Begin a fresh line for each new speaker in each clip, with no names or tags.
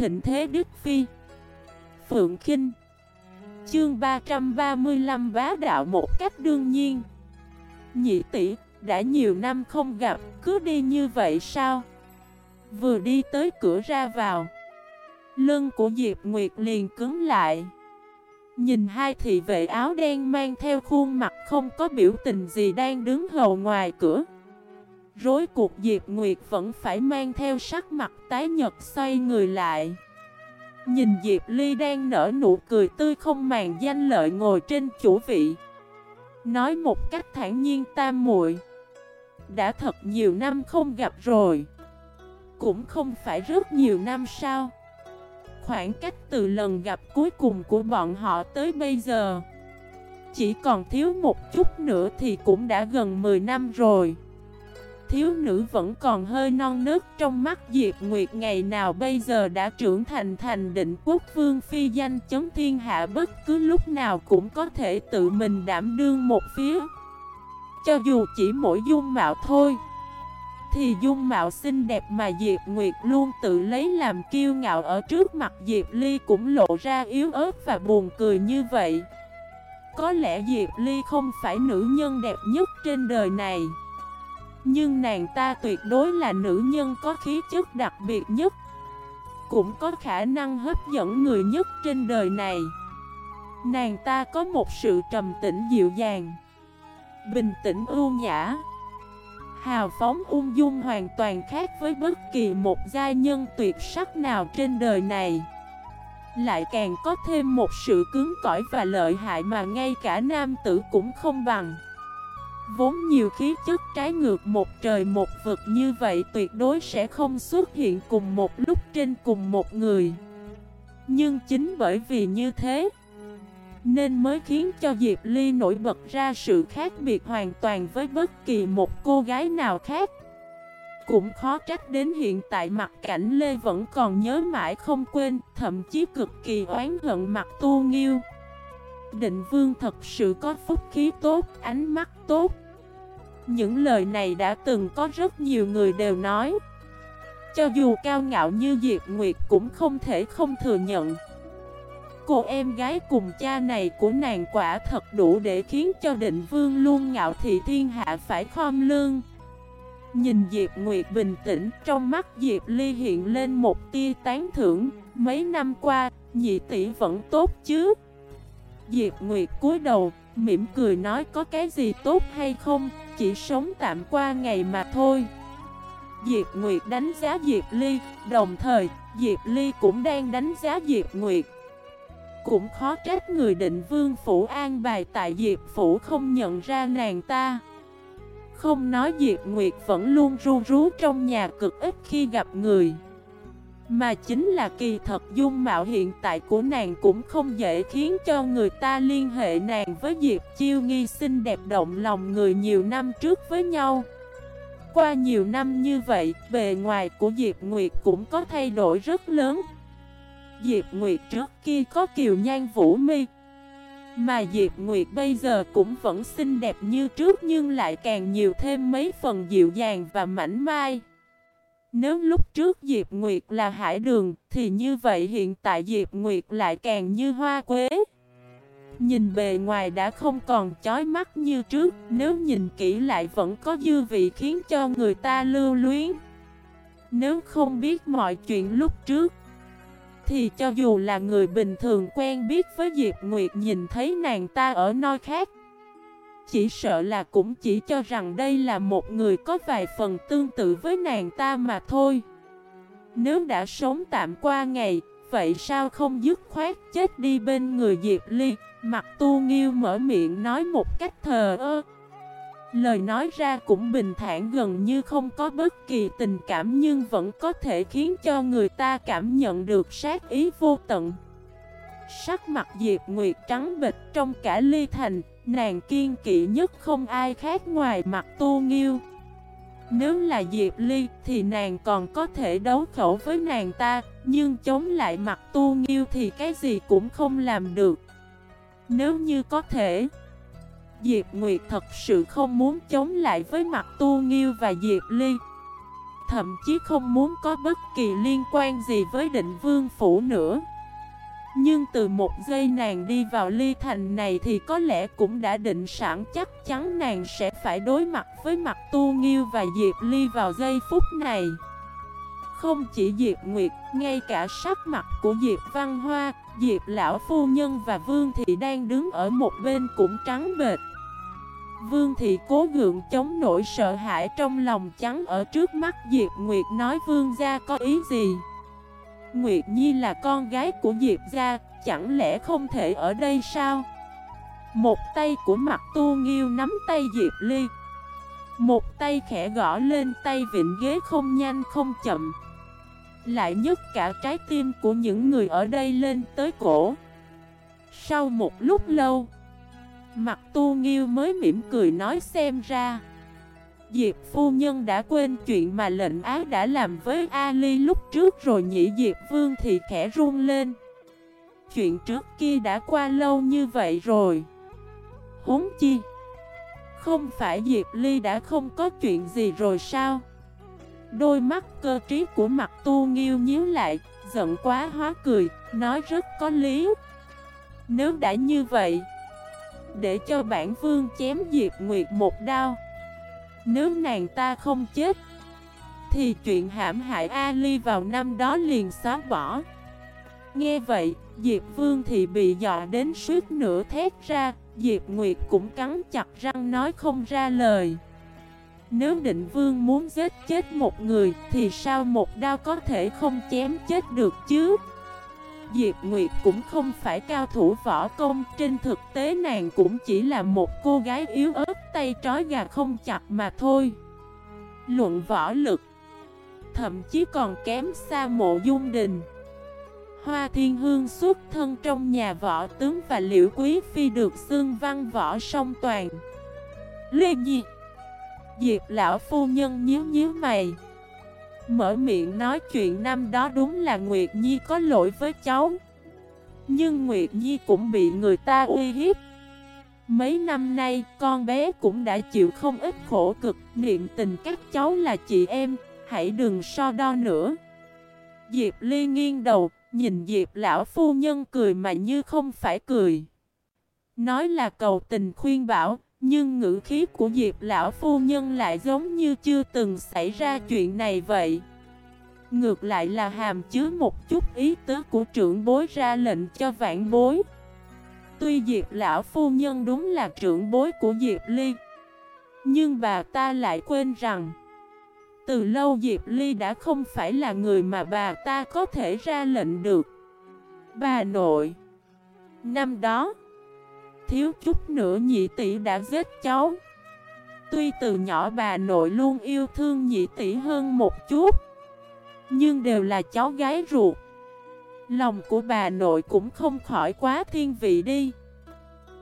thịnh thế Đức Phi. Phượng Kinh. Chương 335 bá đạo một cách đương nhiên. Nhị tỷ đã nhiều năm không gặp, cứ đi như vậy sao? Vừa đi tới cửa ra vào. Lưng của Diệp Nguyệt liền cứng lại. Nhìn hai thị vệ áo đen mang theo khuôn mặt không có biểu tình gì đang đứng hầu ngoài cửa. Rối cuộc Diệp Nguyệt vẫn phải mang theo sắc mặt tái nhật xoay người lại. Nhìn Diệp Ly đang nở nụ cười tươi không màng danh lợi ngồi trên chủ vị. Nói một cách thản nhiên tam muội, Đã thật nhiều năm không gặp rồi. Cũng không phải rất nhiều năm sao. Khoảng cách từ lần gặp cuối cùng của bọn họ tới bây giờ, Chỉ còn thiếu một chút nữa thì cũng đã gần 10 năm rồi. Thiếu nữ vẫn còn hơi non nớt trong mắt Diệp Nguyệt. Ngày nào bây giờ đã trưởng thành thành định quốc vương phi danh chấn thiên hạ, bất cứ lúc nào cũng có thể tự mình đảm đương một phía. Cho dù chỉ mỗi dung mạo thôi, thì dung mạo xinh đẹp mà Diệp Nguyệt luôn tự lấy làm kiêu ngạo ở trước mặt Diệp Ly cũng lộ ra yếu ớt và buồn cười như vậy. Có lẽ Diệp Ly không phải nữ nhân đẹp nhất trên đời này. Nhưng nàng ta tuyệt đối là nữ nhân có khí chất đặc biệt nhất, Cũng có khả năng hấp dẫn người nhất trên đời này. Nàng ta có một sự trầm tĩnh dịu dàng, Bình tĩnh ưu nhã, Hào phóng ung dung hoàn toàn khác với bất kỳ một gia nhân tuyệt sắc nào trên đời này. Lại càng có thêm một sự cứng cỏi và lợi hại mà ngay cả nam tử cũng không bằng. Vốn nhiều khí chất trái ngược một trời một vực như vậy tuyệt đối sẽ không xuất hiện cùng một lúc trên cùng một người. Nhưng chính bởi vì như thế nên mới khiến cho Diệp Ly nổi bật ra sự khác biệt hoàn toàn với bất kỳ một cô gái nào khác. Cũng khó trách đến hiện tại mặt cảnh Lê vẫn còn nhớ mãi không quên Thậm chí cực kỳ oán hận mặt tu nghiêu. Định vương thật sự có phúc khí tốt, ánh mắt tốt những lời này đã từng có rất nhiều người đều nói. Cho dù cao ngạo như Diệp Nguyệt cũng không thể không thừa nhận. Cô em gái cùng cha này của nàng quả thật đủ để khiến cho định vương luôn ngạo thị thiên hạ phải khom lương Nhìn Diệp Nguyệt bình tĩnh, trong mắt Diệp Ly hiện lên một tia tán thưởng. Mấy năm qua, nhị tỷ vẫn tốt chứ? Diệp Nguyệt cúi đầu, mỉm cười nói có cái gì tốt hay không? Chỉ sống tạm qua ngày mà thôi. Diệp Nguyệt đánh giá Diệp Ly, đồng thời Diệp Ly cũng đang đánh giá Diệp Nguyệt. Cũng khó trách người định vương phủ an bài tại Diệp phủ không nhận ra nàng ta. Không nói Diệp Nguyệt vẫn luôn ru rú trong nhà cực ít khi gặp người. Mà chính là kỳ thật dung mạo hiện tại của nàng cũng không dễ khiến cho người ta liên hệ nàng với Diệp Chiêu nghi xinh đẹp động lòng người nhiều năm trước với nhau. Qua nhiều năm như vậy, bề ngoài của Diệp Nguyệt cũng có thay đổi rất lớn. Diệp Nguyệt trước kia có kiều nhan vũ mi Mà Diệp Nguyệt bây giờ cũng vẫn xinh đẹp như trước nhưng lại càng nhiều thêm mấy phần dịu dàng và mảnh mai. Nếu lúc trước Diệp Nguyệt là hải đường, thì như vậy hiện tại Diệp Nguyệt lại càng như hoa quế. Nhìn bề ngoài đã không còn chói mắt như trước, Nếu nhìn kỹ lại vẫn có dư vị khiến cho người ta lưu luyến. Nếu không biết mọi chuyện lúc trước, thì cho dù là người bình thường quen biết với Diệp Nguyệt nhìn thấy nàng ta ở nơi khác chỉ sợ là cũng chỉ cho rằng đây là một người có vài phần tương tự với nàng ta mà thôi. Nếu đã sống tạm qua ngày, vậy sao không dứt khoát chết đi bên người Diệp Ly? Mặt tu nghiêu mở miệng nói một cách thờ ơ. Lời nói ra cũng bình thản gần như không có bất kỳ tình cảm nhưng vẫn có thể khiến cho người ta cảm nhận được sát ý vô tận. Sắc mặt Diệp Nguyệt trắng bịch trong cả ly thành, nàng kiên kỵ nhất không ai khác ngoài mặt tu nghiêu. Nếu là Diệp Ly thì nàng còn có thể đấu khẩu với nàng ta, nhưng chống lại mặt tu nghiêu thì cái gì cũng không làm được. Nếu như có thể... Diệp Nguyệt thật sự không muốn chống lại với mặt Tu Nghiêu và Diệp Ly thậm chí không muốn có bất kỳ liên quan gì với định vương phủ nữa. Nhưng từ một giây nàng đi vào ly thành này thì có lẽ cũng đã định sẵn chắc chắn nàng sẽ phải đối mặt với mặt tu nghiêu và Diệp Ly vào giây phút này. Không chỉ Diệp Nguyệt, ngay cả sắc mặt của Diệp Văn Hoa, Diệp Lão Phu Nhân và Vương Thị đang đứng ở một bên cũng trắng bệt. Vương Thị cố gượng chống nỗi sợ hãi trong lòng trắng ở trước mắt Diệp Nguyệt nói Vương gia có ý gì. Nguyệt Nhi là con gái của Diệp gia, chẳng lẽ không thể ở đây sao? Một tay của mặt tu nghiêu nắm tay Diệp Ly. Một tay khẽ gõ lên tay vịnh ghế không nhanh không chậm. Lại nhấc cả trái tim của những người ở đây lên tới cổ. Sau một lúc lâu Mặt tu nghiêu mới mỉm cười nói xem ra. Diệp phu nhân đã quên chuyện mà lệnh ái đã làm với Ali lúc trước rồi nhị Diệp vương thì khẽ run lên. Chuyện trước kia đã qua lâu như vậy rồi. Huống chi, Không phải Diệp Ly đã không có chuyện gì rồi sao? Đôi mắt cơ trí của mặt tu nghiêu nhíu lại, Giận quá hóa cười, Nói rất có lý. Nếu đã như vậy, Để cho bản vương chém Diệp Nguyệt một đao nếu nàng ta không chết Thì chuyện hãm hại Ali vào năm đó liền xóa bỏ. Nghe vậy, Diệp Vương thì bị dọa đến suýt nửa thét ra Diệp Nguyệt cũng cắn chặt răng nói không ra lời. Nếu định vương muốn giết chết một người Thì sao một đao có thể không chém chết được chứ? Diệp Nguyệt cũng không phải cao thủ võ công, Trên thực tế nàng cũng chỉ là một cô gái yếu ớt, tay trói gà không chặt mà thôi. Luận võ lực, Thậm chí còn kém xa mộ dung đình. Hoa Thiên Hương xuất thân trong nhà võ tướng và liễu quý phi được xương văn võ song toàn. Lê Nhi, Diệp lão phu nhân nhíu nhíu mày. Mở miệng nói chuyện năm đó đúng là Nguyệt Nhi có lỗi với cháu. Nhưng Nguyệt Nhi cũng bị người ta uy hiếp. Mấy năm nay con bé cũng đã chịu không ít khổ cực. Niệm tình các cháu là chị em Hãy đừng so đo nữa. Diệp Ly nghiêng đầu Nhìn Diệp lão phu nhân cười mà như không phải cười. Nói là cầu tình khuyên bảo, nhưng ngữ khí của Diệp lão phu nhân lại giống như chưa từng xảy ra chuyện này vậy. Ngược lại là hàm chứa một chút ý tứ của trưởng bối ra lệnh cho vãn bối. Tuy Diệp lão phu nhân đúng là trưởng bối của Diệp Ly, nhưng bà ta lại quên rằng từ lâu Diệp Ly đã không phải là người mà bà ta có thể ra lệnh được Bà nội Năm đó Thiếu chút nữa nhị tỷ đã giết cháu Tuy từ nhỏ bà nội luôn yêu thương nhị tỷ hơn một chút Nhưng đều là cháu gái ruột Lòng của bà nội cũng không khỏi quá thiên vị đi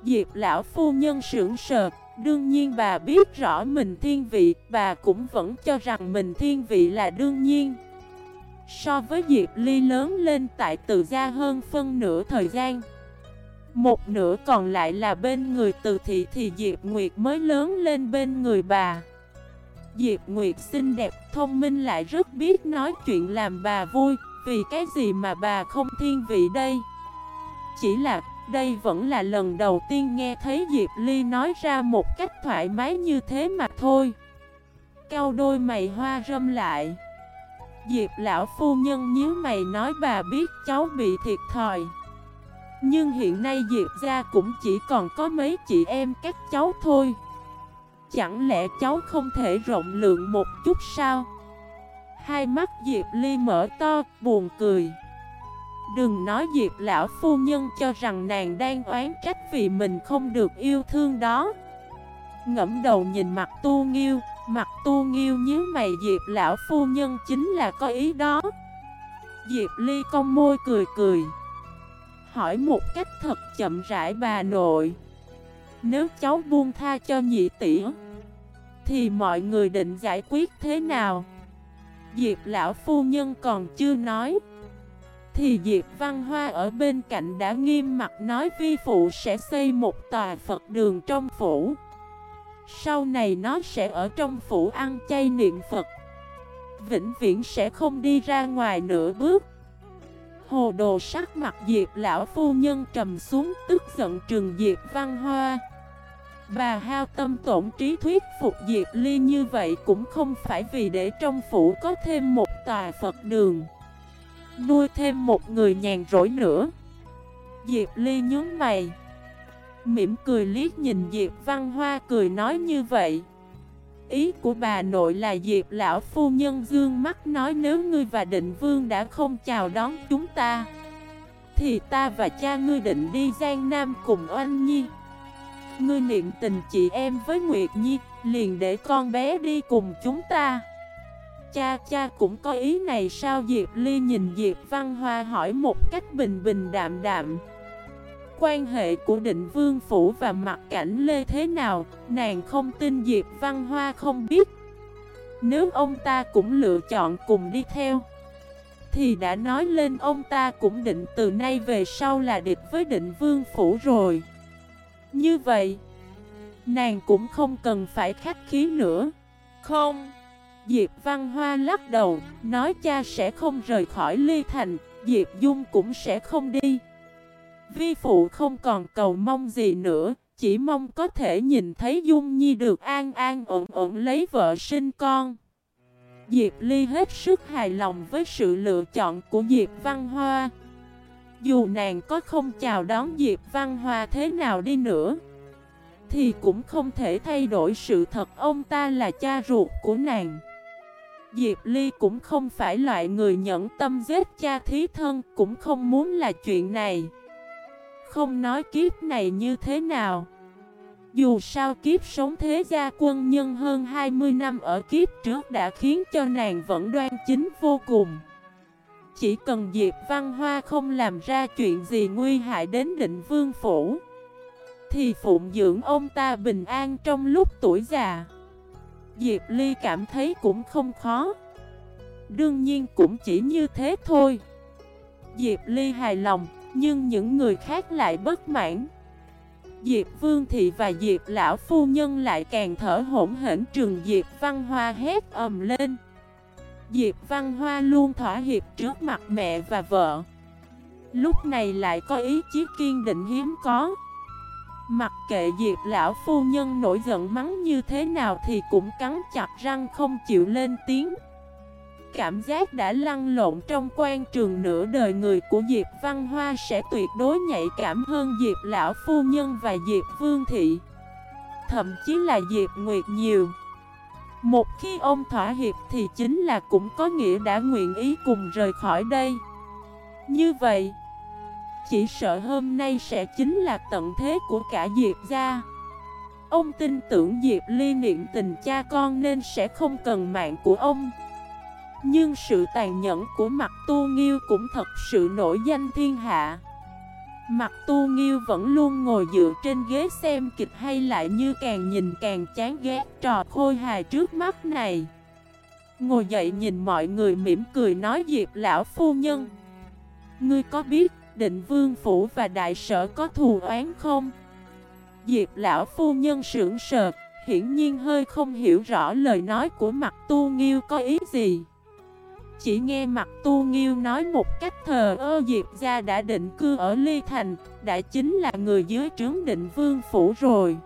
Diệp lão phu nhân sưởng sờ, Đương nhiên bà biết rõ mình thiên vị, bà cũng vẫn cho rằng mình thiên vị là đương nhiên. So với Diệp Ly lớn lên tại từ gia hơn phân nửa thời gian. Một nửa còn lại là bên người từ thị thì Diệp Nguyệt mới lớn lên bên người bà. Diệp Nguyệt xinh đẹp, thông minh lại rất biết nói chuyện làm bà vui, vì cái gì mà bà không thiên vị đây? Chỉ là đây vẫn là lần đầu tiên nghe thấy Diệp Ly nói ra một cách thoải mái như thế mà thôi Cao đôi mày hoa râm lại Diệp lão phu nhân nhíu mày nói bà biết cháu bị thiệt thòi nhưng hiện nay Diệp gia cũng chỉ còn có mấy chị em các cháu thôi. Chẳng lẽ cháu không thể rộng lượng một chút sao? Hai mắt Diệp Ly mở to, buồn cười. Đừng nói Diệp lão phu nhân cho rằng nàng đang oán trách vì mình không được yêu thương đó. Ngẫm đầu nhìn mặt tu nghiêu Mặt tu nghiêu nhíu mày Diệp lão phu nhân chính là có ý đó. Diệp ly cong môi cười cười. Hỏi một cách thật chậm rãi bà nội. Nếu cháu buông tha cho nhị tỷ, Thì mọi người định giải quyết thế nào? Diệp lão phu nhân còn chưa nói, thì Diệp Văn Hoa ở bên cạnh đã nghiêm mặt nói vi phụ sẽ xây một tòa Phật đường trong phủ. Sau này nó sẽ ở trong phủ ăn chay niệm Phật. Vĩnh viễn sẽ không đi ra ngoài nửa bước. Hồ đồ sắc mặt Diệp lão phu nhân trầm xuống, tức giận trừng Diệp văn hoa. Bà hao tâm tổn trí thuyết phục Diệp Ly như vậy cũng không phải vì để trong phủ có thêm một tòa Phật đường. Nuôi thêm một người nhàn rỗi nữa. Diệp Ly nhướng mày, Mỉm cười liếc nhìn Diệp Văn Hoa cười nói như vậy. Ý của bà nội là Diệp lão phu nhân dương mắt nói nếu ngươi và định vương đã không chào đón chúng ta, Thì ta và cha ngươi định đi Giang Nam cùng oanh nhi. Ngươi niệm tình chị em với Nguyệt Nhi, Liền để con bé đi cùng chúng ta. Cha cha cũng có ý này sao? Diệp Ly nhìn Diệp Văn Hoa hỏi một cách bình bình đạm đạm. Quan hệ của định vương phủ và mặt cảnh Lê thế nào Nàng không tin Diệp Văn Hoa không biết. Nếu ông ta cũng lựa chọn cùng đi theo Thì đã nói lên ông ta cũng định từ nay về sau là địch với định vương phủ rồi. Như vậy Nàng cũng không cần phải khách khí nữa. Không. Diệp Văn Hoa lắc đầu Nói cha sẽ không rời khỏi Ly Thành Diệp Dung cũng sẽ không đi Vi phụ không còn cầu mong gì nữa, Chỉ mong có thể nhìn thấy Dung Nhi được an an ổn ổn lấy vợ sinh con. Diệp Ly hết sức hài lòng với sự lựa chọn của Diệp Văn Hoa. Dù nàng có không chào đón Diệp Văn Hoa thế nào đi nữa, Thì cũng không thể thay đổi sự thật ông ta là cha ruột của nàng. Diệp Ly cũng không phải loại người nhẫn tâm giết cha thí thân, Cũng không muốn là chuyện này. Không nói kiếp này như thế nào. Dù sao kiếp sống thế gia quân nhân hơn 20 năm ở kiếp trước đã khiến cho nàng vẫn đoan chính vô cùng. Chỉ cần Diệp Văn Hoa không làm ra chuyện gì nguy hại đến định vương phủ, Thì phụng dưỡng ông ta bình an trong lúc tuổi già. Diệp Ly cảm thấy cũng không khó. Đương nhiên cũng chỉ như thế thôi. Diệp Ly hài lòng. Nhưng những người khác lại bất mãn. Diệp Vương Thị và Diệp Lão Phu Nhân lại càng thở hổn hển trường Diệp Văn Hoa hét ầm lên. Diệp Văn Hoa luôn thỏa hiệp trước mặt mẹ và vợ. Lúc này lại có ý chí kiên định hiếm có. Mặc kệ Diệp lão phu nhân nổi giận mắng như thế nào thì cũng cắn chặt răng không chịu lên tiếng. Cảm giác đã lăn lộn trong quan trường nửa đời người của Diệp Văn Hoa sẽ tuyệt đối nhạy cảm hơn Diệp lão phu nhân và Diệp Vương Thị. Thậm chí là Diệp Nguyệt nhiều. Một khi ông thỏa hiệp thì chính là cũng có nghĩa đã nguyện ý cùng rời khỏi đây. Như vậy, chỉ sợ hôm nay sẽ chính là tận thế của cả Diệp gia. Ông tin tưởng Diệp Ly niệm tình cha con nên sẽ không cần mạng của ông. Nhưng sự tàn nhẫn của mặt tu nghiêu cũng thật sự nổi danh thiên hạ Mặt tu nghiêu vẫn luôn ngồi dựa trên ghế xem kịch hay lại như càng nhìn càng chán ghét trò khôi hài trước mắt này Ngồi dậy nhìn mọi người mỉm cười nói Diệp lão phu nhân Ngươi có biết định vương phủ và đại sở có thù oán không? Diệp lão phu nhân sưởng sờ, hiển nhiên hơi không hiểu rõ lời nói của mặt tu nghiêu có ý gì. Chỉ nghe mặt tu nghiêu nói một cách thờ ơ Diệp gia đã định cư ở Ly Thành, đã chính là người dưới trướng định vương phủ rồi.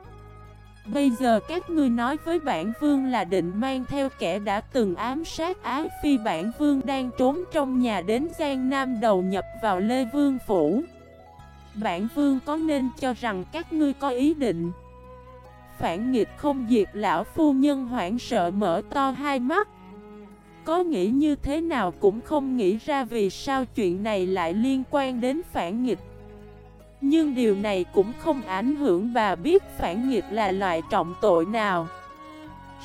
Bây giờ các ngươi nói với bản vương là định mang theo kẻ đã từng ám sát ái phi bản vương đang trốn trong nhà đến Giang Nam đầu nhập vào Lê Vương Phủ. Bản vương có nên cho rằng các ngươi có ý định Phản nghịch không diệt lão phu nhân hoảng sợ mở to hai mắt có nghĩ như thế nào cũng không nghĩ ra vì sao chuyện này lại liên quan đến phản nghịch. Nhưng điều này cũng không ảnh hưởng bà biết phản nghịch là loại trọng tội nào.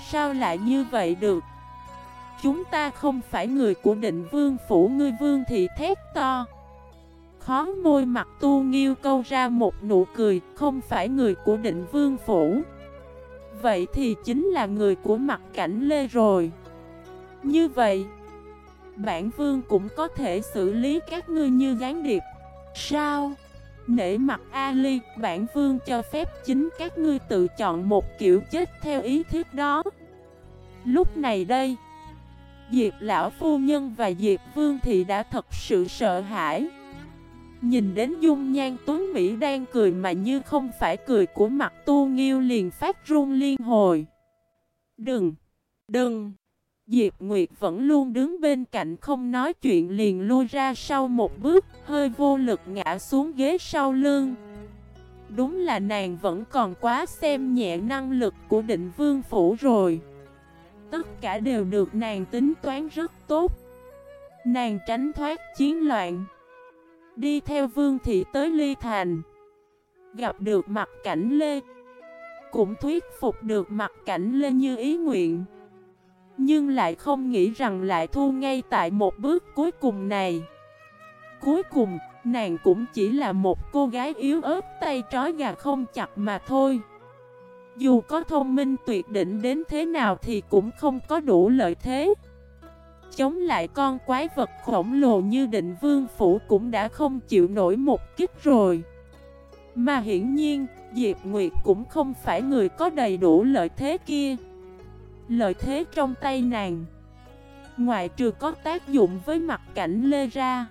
Sao lại như vậy được? Chúng ta không phải người của định vương phủ, ngươi vương thì thét to. Khó môi mặt tu nghiêu câu ra một nụ cười, Không phải người của định vương phủ. Vậy thì chính là người của mặt cảnh lê rồi. Như vậy Bản vương cũng có thể xử lý các ngươi như gián điệp. Sao? Nể mặt Ali, bản vương cho phép chính các ngươi tự chọn một kiểu chết theo ý thiết đó. Lúc này đây Diệp lão phu nhân và Diệp vương thì đã thật sự sợ hãi. Nhìn đến dung nhan tuấn Mỹ đang cười mà như không phải cười của mặt tu nghiêu liền phát run liên hồi. Đừng, đừng. Diệp Nguyệt vẫn luôn đứng bên cạnh không nói chuyện liền lui ra sau một bước, Hơi vô lực ngã xuống ghế sau lưng. Đúng là nàng vẫn còn quá xem nhẹ năng lực của định vương phủ rồi. Tất cả đều được nàng tính toán rất tốt. Nàng tránh thoát chiến loạn. Đi theo vương thị tới Ly Thành. Gặp được mặt cảnh Lê. Cũng thuyết phục được mặt cảnh Lê như ý nguyện. Nhưng lại không nghĩ rằng lại thu ngay tại một bước cuối cùng này. Cuối cùng, nàng cũng chỉ là một cô gái yếu ớt tay trói gà không chặt mà thôi. Dù có thông minh tuyệt đỉnh đến thế nào thì cũng không có đủ lợi thế. Chống lại con quái vật khổng lồ như định vương phủ cũng đã không chịu nổi một kích rồi. Mà hiển nhiên, Diệp Nguyệt cũng không phải người có đầy đủ lợi thế kia. Lợi thế trong tay nàng. Ngoại trừ có tác dụng với mặt cảnh lê ra,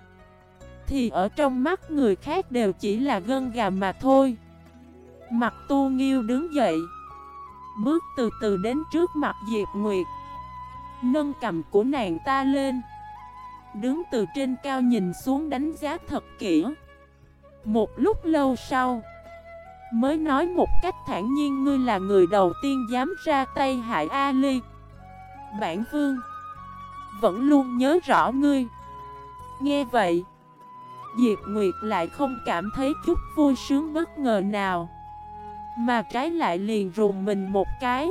Thì ở trong mắt người khác đều chỉ là gân gà mà thôi. Mặt tu nghiêu đứng dậy, Bước từ từ đến trước mặt Diệp Nguyệt. Nâng cầm của nàng ta lên, Đứng từ trên cao nhìn xuống đánh giá thật kỹ. Một lúc lâu sau Mới nói một cách thản nhiên, ngươi là người đầu tiên dám ra tay hại Ali. Bản vương, Vẫn luôn nhớ rõ ngươi. Nghe vậy, Diệp Nguyệt lại không cảm thấy chút vui sướng bất ngờ nào, Mà trái lại liền rùng mình một cái.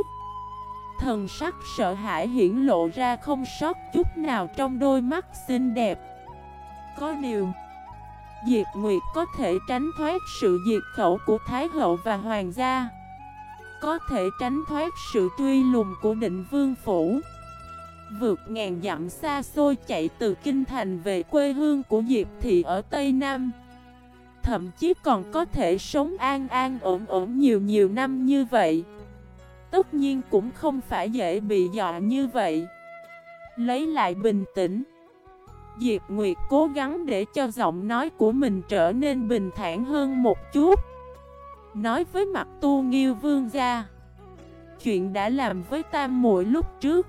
Thần sắc sợ hãi hiển lộ ra không sót chút nào trong đôi mắt xinh đẹp. Có điều Diệp Nguyệt có thể tránh thoát sự diệt khẩu của Thái Hậu và Hoàng gia. Có thể tránh thoát sự truy lùng của định vương phủ. Vượt ngàn dặm xa xôi chạy từ Kinh Thành về quê hương của Diệp Thị ở Tây Nam. Thậm chí còn có thể sống an an ổn ổn nhiều nhiều năm như vậy. Tất nhiên cũng không phải dễ bị dọa như vậy. Lấy lại bình tĩnh. Diệp Nguyệt cố gắng để cho giọng nói của mình trở nên bình thản hơn một chút. Nói với mặt tu nghiêu vương gia, Chuyện đã làm với tam muội lúc trước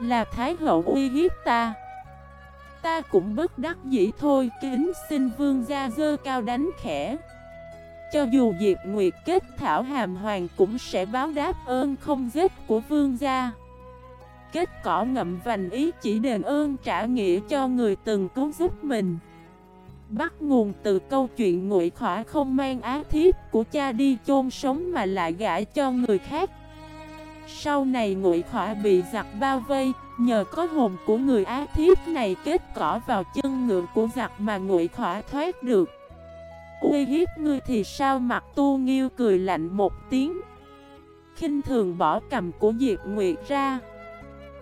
Là Thái hậu uy hiếp ta. Ta cũng bất đắc dĩ thôi, Kính xin vương gia dơ cao đánh khẽ. Cho dù Diệp Nguyệt kết thảo hàm hoàng cũng sẽ báo đáp ơn không giết của vương gia. Kết cỏ ngậm vành ý chỉ đền ơn trả nghĩa cho người từng cứu giúp mình. Bắt nguồn từ câu chuyện ngụy khỏa không mang á thiếp của cha đi chôn sống mà lại gả cho người khác. Sau này ngụy khỏa bị giặc bao vây, Nhờ có hồn của người á thiếp này kết cỏ vào chân ngựa của giặc mà ngụy khỏa thoát được. Uy hiếp ngươi thì sao? Mặt tu nghiêu cười lạnh một tiếng. Khinh thường bỏ cầm của Diệp Nguyệt ra.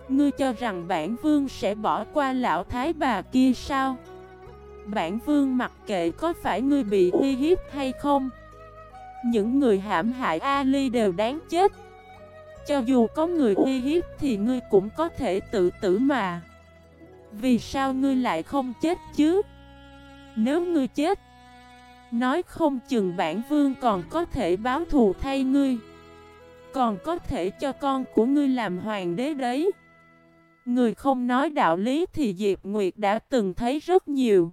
Ngươi cho rằng bản vương sẽ bỏ qua lão thái bà kia sao? Bản vương mặc kệ có phải ngươi bị uy hiếp hay không? Những người hãm hại Ali đều đáng chết. Cho dù có người uy hiếp thì ngươi cũng có thể tự tử mà. Vì sao ngươi lại không chết chứ? Nếu ngươi chết, Nói không chừng bản vương còn có thể báo thù thay ngươi. Còn có thể cho con của ngươi làm hoàng đế đấy. Người không nói đạo lý thì Diệp Nguyệt đã từng thấy rất nhiều.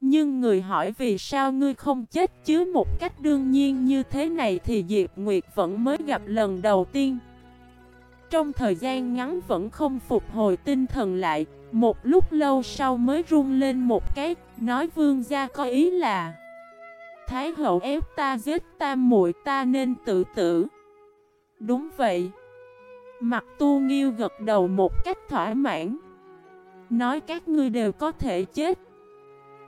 Nhưng người hỏi vì sao ngươi không chết chứ một cách đương nhiên như thế này thì Diệp Nguyệt vẫn mới gặp lần đầu tiên. Trong thời gian ngắn vẫn không phục hồi tinh thần lại Một lúc lâu sau mới run lên một cái Nói vương gia có ý là Thái hậu ép ta giết ta, muội ta nên tự tử. Đúng vậy. Mặt tu nghiêu gật đầu một cách thỏa mãn. Nói các ngươi đều có thể chết.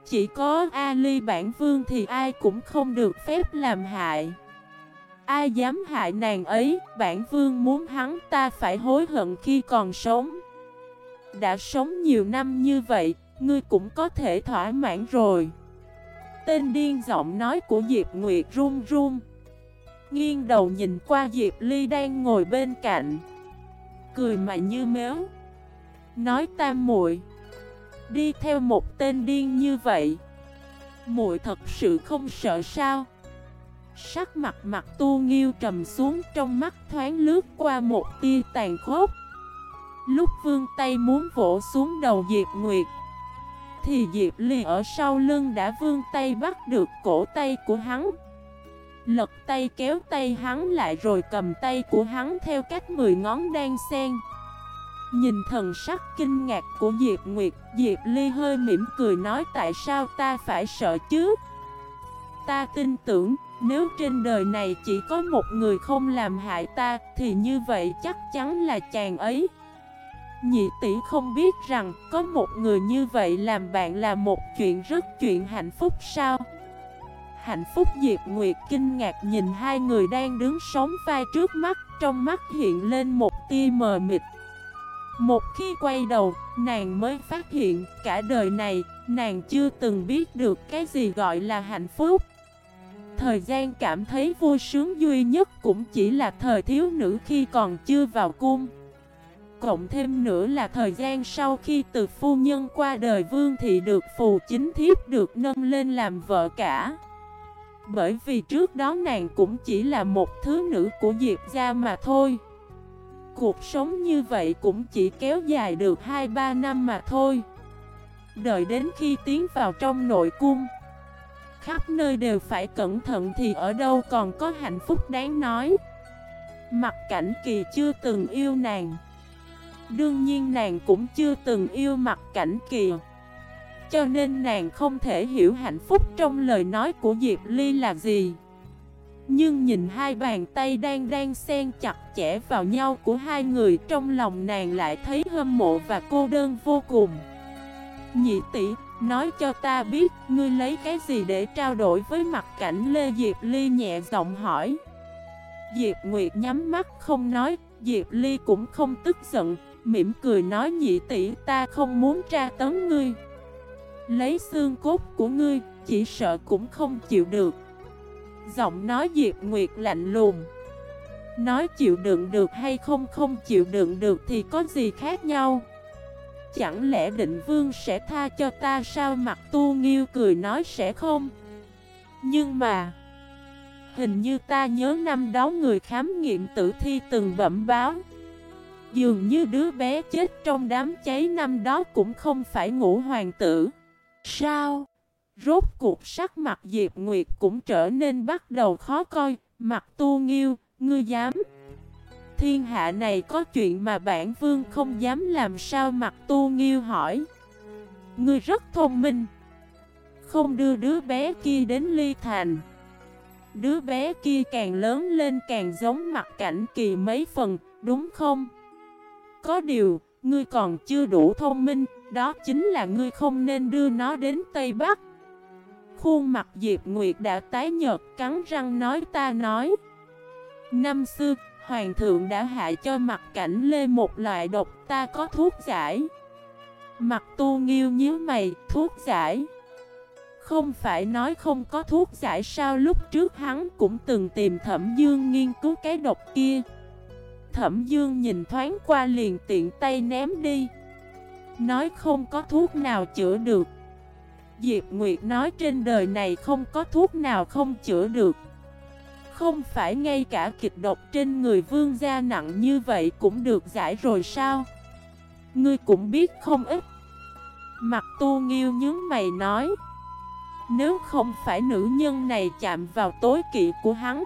Chỉ có Ali bản vương thì ai cũng không được phép làm hại. Ai dám hại nàng ấy, Bản vương muốn hắn ta phải hối hận khi còn sống. Đã sống nhiều năm như vậy, Ngươi cũng có thể thỏa mãn rồi. Tên điên giọng nói của Diệp Nguyệt run run. Nghiêng đầu nhìn qua Diệp Ly đang ngồi bên cạnh. Cười mà như méo Nói tam muội, Đi theo một tên điên như vậy, muội thật sự không sợ sao? Sắc mặt mặt tu nghiêu trầm xuống trong mắt thoáng lướt qua một tia tàn khốc. Lúc vương tay muốn vỗ xuống đầu Diệp Nguyệt, Thì Diệp Ly ở sau lưng đã vương tay bắt được cổ tay của hắn. Lật tay kéo tay hắn lại rồi cầm tay của hắn theo cách 10 ngón đang sen. Nhìn thần sắc kinh ngạc của Diệp Nguyệt, Diệp Ly hơi mỉm cười nói tại sao ta phải sợ chứ? Ta tin tưởng, nếu trên đời này chỉ có một người không làm hại ta, Thì như vậy chắc chắn là chàng ấy. Nhị tỷ không biết rằng có một người như vậy làm bạn là một chuyện rất chuyện hạnh phúc sao? Hạnh phúc Diệp Nguyệt kinh ngạc nhìn hai người đang đứng sóng vai trước mắt Trong mắt hiện lên một tia mờ mịt. Một khi quay đầu, nàng mới phát hiện cả đời này Nàng chưa từng biết được cái gì gọi là hạnh phúc. Thời gian cảm thấy vui sướng duy nhất cũng chỉ là thời thiếu nữ khi còn chưa vào cung. Cộng thêm nữa là thời gian sau khi từ phu nhân qua đời vương thị được phù chính thiếp được nâng lên làm vợ cả. Bởi vì trước đó nàng cũng chỉ là một thứ nữ của Diệp gia mà thôi. Cuộc sống như vậy cũng chỉ kéo dài được 2-3 năm mà thôi. Đợi đến khi tiến vào trong nội cung, Khắp nơi đều phải cẩn thận thì ở đâu còn có hạnh phúc đáng nói. Mặt cảnh kỳ chưa từng yêu nàng. Đương nhiên nàng cũng chưa từng yêu mặt cảnh kỳ. Cho nên nàng không thể hiểu hạnh phúc trong lời nói của Diệp Ly là gì Nhưng nhìn hai bàn tay đang đang xen chặt chẽ vào nhau của hai người Trong lòng nàng lại thấy hâm mộ và cô đơn vô cùng Nhị tỷ Nói cho ta biết, ngươi lấy cái gì để trao đổi với mặt cảnh Lê Diệp Ly nhẹ giọng hỏi. Diệp Nguyệt nhắm mắt không nói, Diệp Ly cũng không tức giận, mỉm cười nói nhị tỷ ta không muốn tra tấn ngươi. Lấy xương cốt của ngươi, chỉ sợ cũng không chịu được. Giọng nói Diệp Nguyệt lạnh lùng. Nói chịu đựng được hay không không chịu đựng được thì có gì khác nhau. Chẳng lẽ định vương sẽ tha cho ta sao mặt tu nghiêu cười nói sẽ không Nhưng mà Hình như ta nhớ năm đó người khám nghiệm tử thi từng bẩm báo Dường như đứa bé chết trong đám cháy năm đó cũng không phải ngũ hoàng tử Sao? Rốt cuộc sắc mặt Diệp Nguyệt cũng trở nên bắt đầu khó coi. Mặt tu nghiêu, ngươi dám? Thiên hạ này có chuyện mà bản vương không dám làm sao? Mặt tu nghiêu hỏi. Ngươi rất thông minh. Không đưa đứa bé kia đến ly thành. Đứa bé kia càng lớn lên càng giống mặt cảnh kỳ mấy phần, đúng không? Có điều, ngươi còn chưa đủ thông minh, đó chính là ngươi không nên đưa nó đến Tây Bắc. Khuôn mặt Diệp Nguyệt đã tái nhợt cắn răng nói ta nói Năm xưa, Hoàng thượng đã hại cho mặt cảnh lê một loại độc ta có thuốc giải. Mặt tu nghiêu nhíu mày, thuốc giải? Không phải nói không có thuốc giải sao? Lúc trước hắn cũng từng tìm thẩm dương nghiên cứu cái độc kia. Thẩm dương nhìn thoáng qua liền tiện tay ném đi. Nói không có thuốc nào chữa được Diệp Nguyệt nói trên đời này không có thuốc nào không chữa được không phải ngay cả kịch độc trên người vương gia nặng như vậy cũng được giải rồi sao? Ngươi cũng biết không ít. Mặt tu nghiêu nhướng mày nói. Nếu không phải nữ nhân này chạm vào tối kỵ của hắn,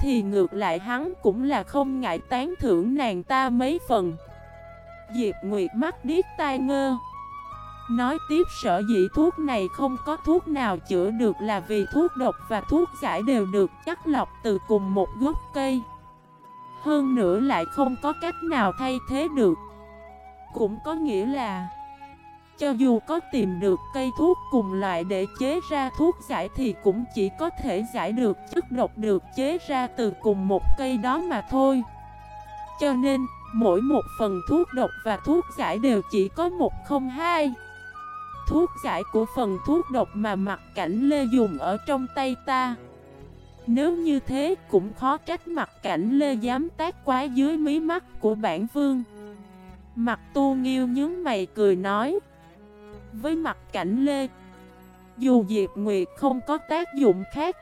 Thì ngược lại hắn cũng là không ngại tán thưởng nàng ta mấy phần Diệp Nguyệt mắt điếc tai ngơ. Nói tiếp sở dĩ thuốc này không có thuốc nào chữa được là vì thuốc độc và thuốc giải đều được chắc lọc từ cùng một gốc cây. Hơn nữa lại không có cách nào thay thế được. Cũng có nghĩa là Cho dù có tìm được cây thuốc cùng loại để chế ra thuốc giải thì cũng chỉ có thể giải được chất độc được chế ra từ cùng một cây đó mà thôi. Cho nên, mỗi một phần thuốc độc và thuốc giải đều chỉ có một không hai. Thuốc giải của phần thuốc độc mà mặt cảnh Lê dùng ở trong tay ta. Nếu như thế, cũng khó trách mặt cảnh Lê dám tác quá dưới mí mắt của bản vương. Mặt tu nghiêu nhướng mày cười nói, Với mặt cảnh lê, Dù Diệp Nguyệt không có tác dụng khác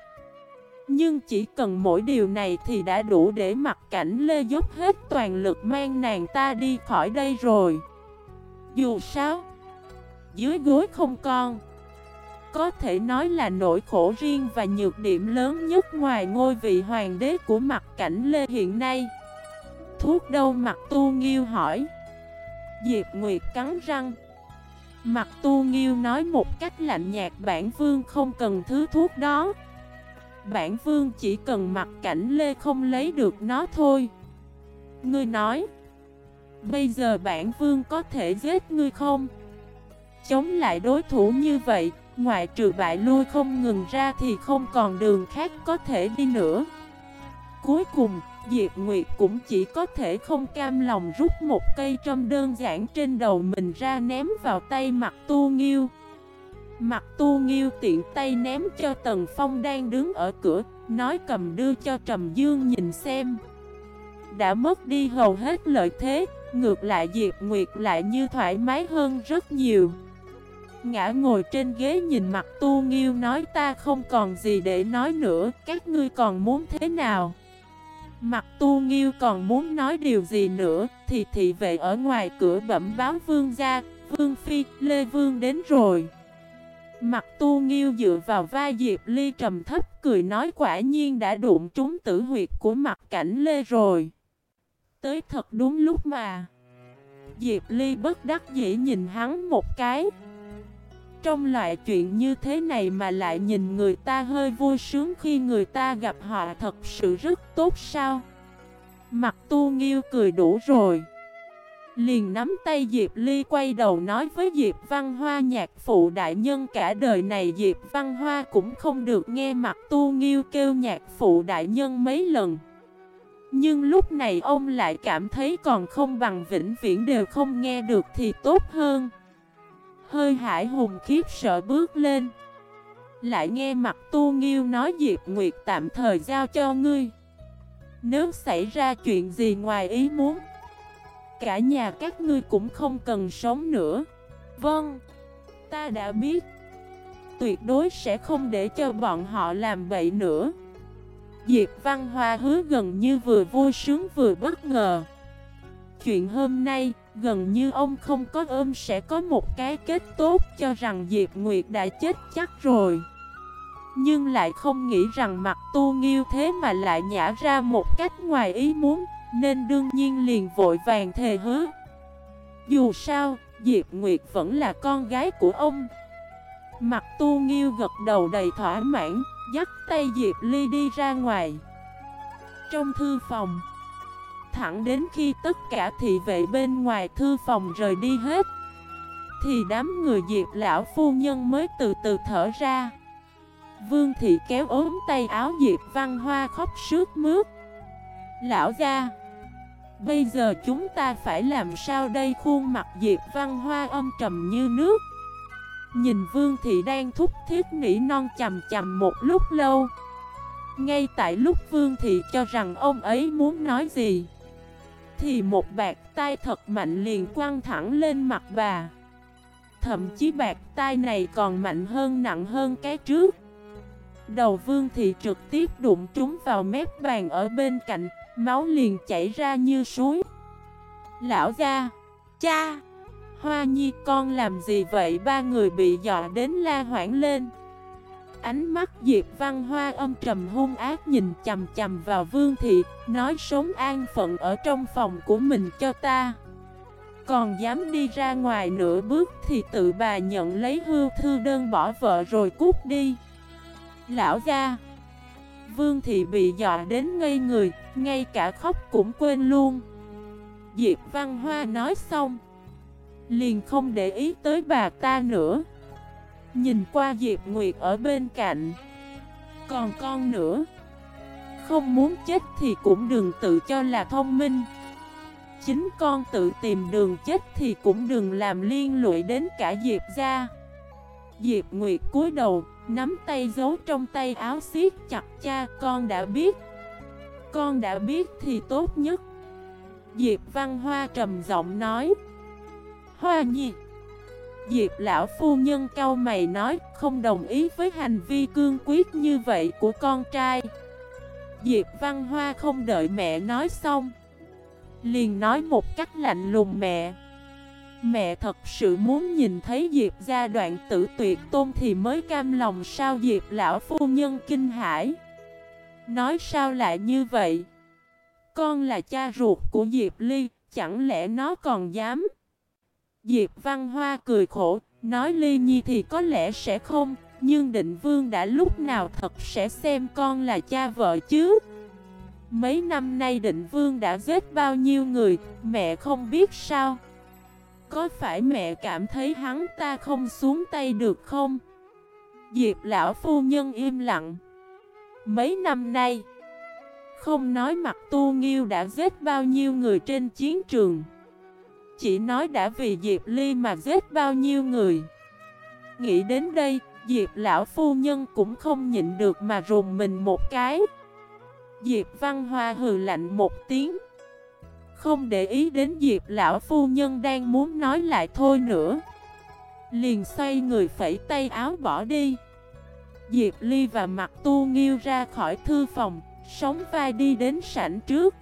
nhưng chỉ cần mỗi điều này thì đã đủ để mặt cảnh lê dốc hết toàn lực mang nàng ta đi khỏi đây rồi. Dù sao, Dưới gối không con Có thể nói là nỗi khổ riêng và nhược điểm lớn nhất ngoài ngôi vị hoàng đế của mặt cảnh lê hiện nay. Thuốc đâu mặt tu nghiêu hỏi. Diệp Nguyệt cắn răng. Mặt tu nghiêu nói một cách lạnh nhạt bản vương không cần thứ thuốc đó. Bản vương chỉ cần mặt cảnh lê không lấy được nó thôi. Ngươi nói, Bây giờ bản vương có thể giết ngươi không? Chống lại đối thủ như vậy, Ngoại trừ bại lui không ngừng ra thì không còn đường khác có thể đi nữa. Cuối cùng, Diệp Nguyệt cũng chỉ có thể không cam lòng rút một cây trâm đơn giản trên đầu mình ra ném vào tay mặt tu nghiêu. Mặt tu nghiêu tiện tay ném cho Tần Phong đang đứng ở cửa Nói cầm đưa cho Trầm Dương nhìn xem. Đã mất đi hầu hết lợi thế Ngược lại Diệp Nguyệt lại như thoải mái hơn rất nhiều. Ngã ngồi trên ghế nhìn mặt tu nghiêu nói ta không còn gì để nói nữa Các ngươi còn muốn thế nào? Mặt tu nghiêu còn muốn nói điều gì nữa Thì thị vệ ở ngoài cửa bẩm báo vương gia Vương Phi, Lê Vương đến rồi. Mặt tu nghiêu dựa vào vai Diệp Ly trầm thấp cười nói quả nhiên đã đụng trúng tử huyệt của mặt cảnh Lê rồi. Tới thật đúng lúc mà. Diệp Ly bất đắc dĩ nhìn hắn một cái. Trong loại chuyện như thế này mà lại nhìn người ta hơi vui sướng khi người ta gặp họ thật sự rất tốt sao? Mặt tu nghiêu cười đủ rồi. Liền nắm tay Diệp Ly quay đầu nói với Diệp Văn Hoa nhạc phụ đại nhân cả đời này Diệp Văn Hoa cũng không được nghe mặt tu nghiêu kêu nhạc phụ đại nhân mấy lần. Nhưng lúc này ông lại cảm thấy còn không bằng vĩnh viễn đều không nghe được thì tốt hơn. Hơi hải hùng khiếp sợ bước lên. Lại nghe mặt tu nghiêu nói Diệp Nguyệt tạm thời giao cho ngươi. Nếu xảy ra chuyện gì ngoài ý muốn Cả nhà các ngươi cũng không cần sống nữa. Vâng Ta đã biết. Tuyệt đối sẽ không để cho bọn họ làm vậy nữa. Diệp Văn Hoa hứa gần như vừa vui sướng vừa bất ngờ. Chuyện hôm nay, gần như ông không có ôm sẽ có một cái kết tốt cho rằng Diệp Nguyệt đã chết chắc rồi. Nhưng lại không nghĩ rằng mặt tu nghiêu thế mà lại nhả ra một cách ngoài ý muốn nên đương nhiên liền vội vàng thề hứa. Dù sao, Diệp Nguyệt vẫn là con gái của ông. Mặt tu nghiêu gật đầu đầy thỏa mãn Dắt tay Diệp Ly đi ra ngoài. Trong thư phòng Thẳng đến khi tất cả thị vệ bên ngoài thư phòng rời đi hết Thì đám người Diệp lão phu nhân mới từ từ thở ra. Vương thị kéo ốm tay áo Diệp Văn Hoa khóc sướt mướt. Lão gia Bây giờ chúng ta phải làm sao đây? Khuôn mặt Diệp Văn Hoa âm trầm như nước. Nhìn Vương Thị đang thúc thiết nỉ non chầm chầm một lúc lâu. Ngay tại lúc Vương Thị cho rằng ông ấy muốn nói gì, Thì một bạc tay thật mạnh liền quăng thẳng lên mặt bà. Thậm chí bạc tay này còn mạnh hơn, nặng hơn cái trước. Đầu Vương Thị trực tiếp đụng trúng vào mép bàn ở bên cạnh Máu liền chảy ra như suối. Lão gia, Cha, Hoa nhi, con làm gì vậy? Ba người bị dọa đến la hoảng lên. Ánh mắt Diệp Văn Hoa âm trầm hung ác nhìn chầm chầm vào Vương Thị, Nói sống an phận ở trong phòng của mình cho ta. Còn dám đi ra ngoài nửa bước thì tự bà nhận lấy hưu thư đơn bỏ vợ rồi cút đi. Lão gia Vương thị bị dọa đến ngây người, ngay cả khóc cũng quên luôn. Diệp Văn Hoa nói xong, liền không để ý tới bà ta nữa. Nhìn qua Diệp Nguyệt ở bên cạnh, còn con nữa. Không muốn chết thì cũng đừng tự cho là thông minh. Chính con tự tìm đường chết thì cũng đừng làm liên lụy đến cả Diệp gia. Diệp Nguyệt cúi đầu, Nắm tay giấu trong tay áo siết chặt cha, Con đã biết. Con đã biết thì tốt nhất. Diệp Văn Hoa trầm giọng nói. Hoa nhi. Diệp lão phu nhân cau mày nói, không đồng ý với hành vi cương quyết như vậy của con trai. Diệp Văn Hoa không đợi mẹ nói xong, Liền nói một cách lạnh lùng mẹ. Mẹ thật sự muốn nhìn thấy Diệp gia đoạn tử tuyệt tôn thì mới cam lòng sao Diệp lão phu nhân kinh hãi. Nói sao lại như vậy? Con là cha ruột của Diệp Ly, Chẳng lẽ nó còn dám? Diệp Văn Hoa cười khổ, Nói Ly Nhi thì có lẽ sẽ không, Nhưng định vương đã lúc nào thật sẽ xem con là cha vợ chứ? Mấy năm nay định vương đã giết bao nhiêu người, Mẹ không biết sao? Có phải mẹ cảm thấy hắn ta không xuống tay được không? Diệp lão phu nhân im lặng. Mấy năm nay, Không nói mặt tu nghiêu đã giết bao nhiêu người trên chiến trường. Chỉ nói đã vì Diệp Ly mà giết bao nhiêu người. Nghĩ đến đây, Diệp lão phu nhân cũng không nhịn được mà rùng mình một cái. Diệp Văn Hoa hừ lạnh một tiếng. Không để ý đến Diệp lão phu nhân đang muốn nói lại thôi nữa. Liền xoay người phẩy tay áo bỏ đi. Diệp Ly và mặt tu nghiêu ra khỏi thư phòng Sống vai đi đến sảnh trước.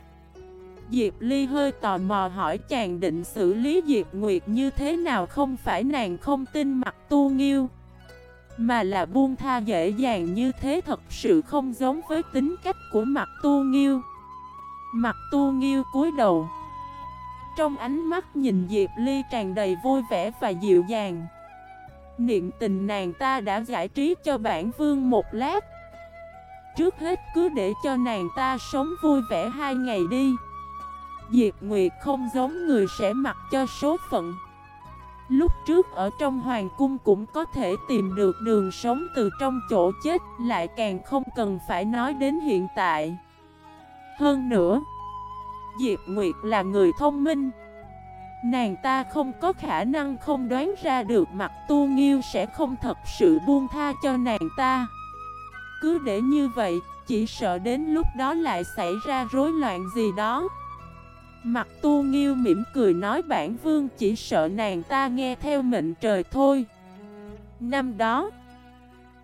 Diệp Ly hơi tò mò hỏi chàng định xử lý Diệp Nguyệt như thế nào không phải nàng không tin mặt tu nghiêu, Mà là buông tha dễ dàng như thế thật sự không giống với tính cách của mặt tu nghiêu. Mặt tu nghiêu cúi đầu. Trong ánh mắt nhìn Diệp Ly tràn đầy vui vẻ và dịu dàng. Niệm tình nàng ta đã giải trí cho bản vương một lát. Trước hết cứ để cho nàng ta sống vui vẻ hai ngày đi. Diệp Nguyệt không giống người sẽ mặc cho số phận. Lúc trước ở trong hoàng cung cũng có thể tìm được đường sống từ trong chỗ chết, Lại càng không cần phải nói đến hiện tại. Hơn nữa. Diệp Nguyệt là người thông minh. Nàng ta không có khả năng không đoán ra được mặt tu nghiêu sẽ không thật sự buông tha cho nàng ta. Cứ để như vậy, chỉ sợ đến lúc đó lại xảy ra rối loạn gì đó. Mặt tu nghiêu mỉm cười nói bản vương chỉ sợ nàng ta nghe theo mệnh trời thôi. Năm đó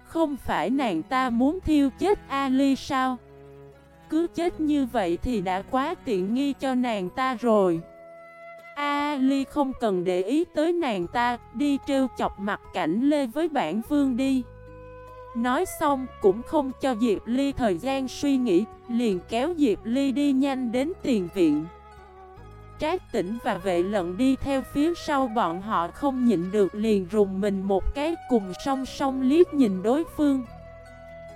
Không phải nàng ta muốn thiêu chết Ali sao? Cứ chết như vậy thì đã quá tiện nghi cho nàng ta rồi. Ali không cần để ý tới nàng ta, Đi trêu chọc mặt cảnh Lê với bản vương đi. Nói xong cũng không cho Diệp Ly thời gian suy nghĩ, Liền kéo Diệp Ly đi nhanh đến tiền viện. Trác tỉnh và vệ lận đi theo phía sau, bọn họ không nhịn được liền rùng mình một cái, cùng song song liếc nhìn đối phương.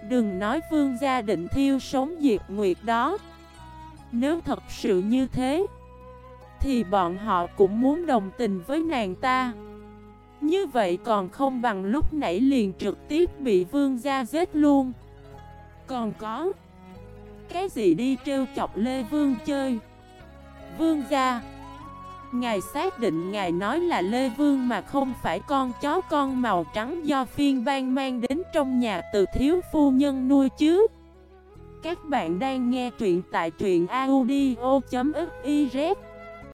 Đừng nói vương gia định thiêu sống diệt Nguyệt đó. Nếu thật sự như thế, Thì bọn họ cũng muốn đồng tình với nàng ta. Như vậy còn không bằng lúc nãy liền trực tiếp bị vương gia giết luôn. Còn có, Cái gì đi trêu chọc Lê Vương chơi? Vương gia Ngài xác định ngài nói là Lê Vương mà không phải con chó con màu trắng do phiên ban mang đến trong nhà từ thiếu phu nhân nuôi chứ. Các bạn đang nghe truyện tại truyện audio.fif